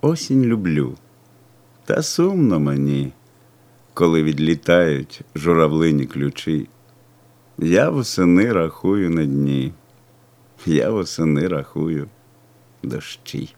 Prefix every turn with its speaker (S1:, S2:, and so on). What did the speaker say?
S1: осінь люблю, та сумно мені, коли відлітають журавлині ключі. Я восени рахую на дні, я восени рахую дощі.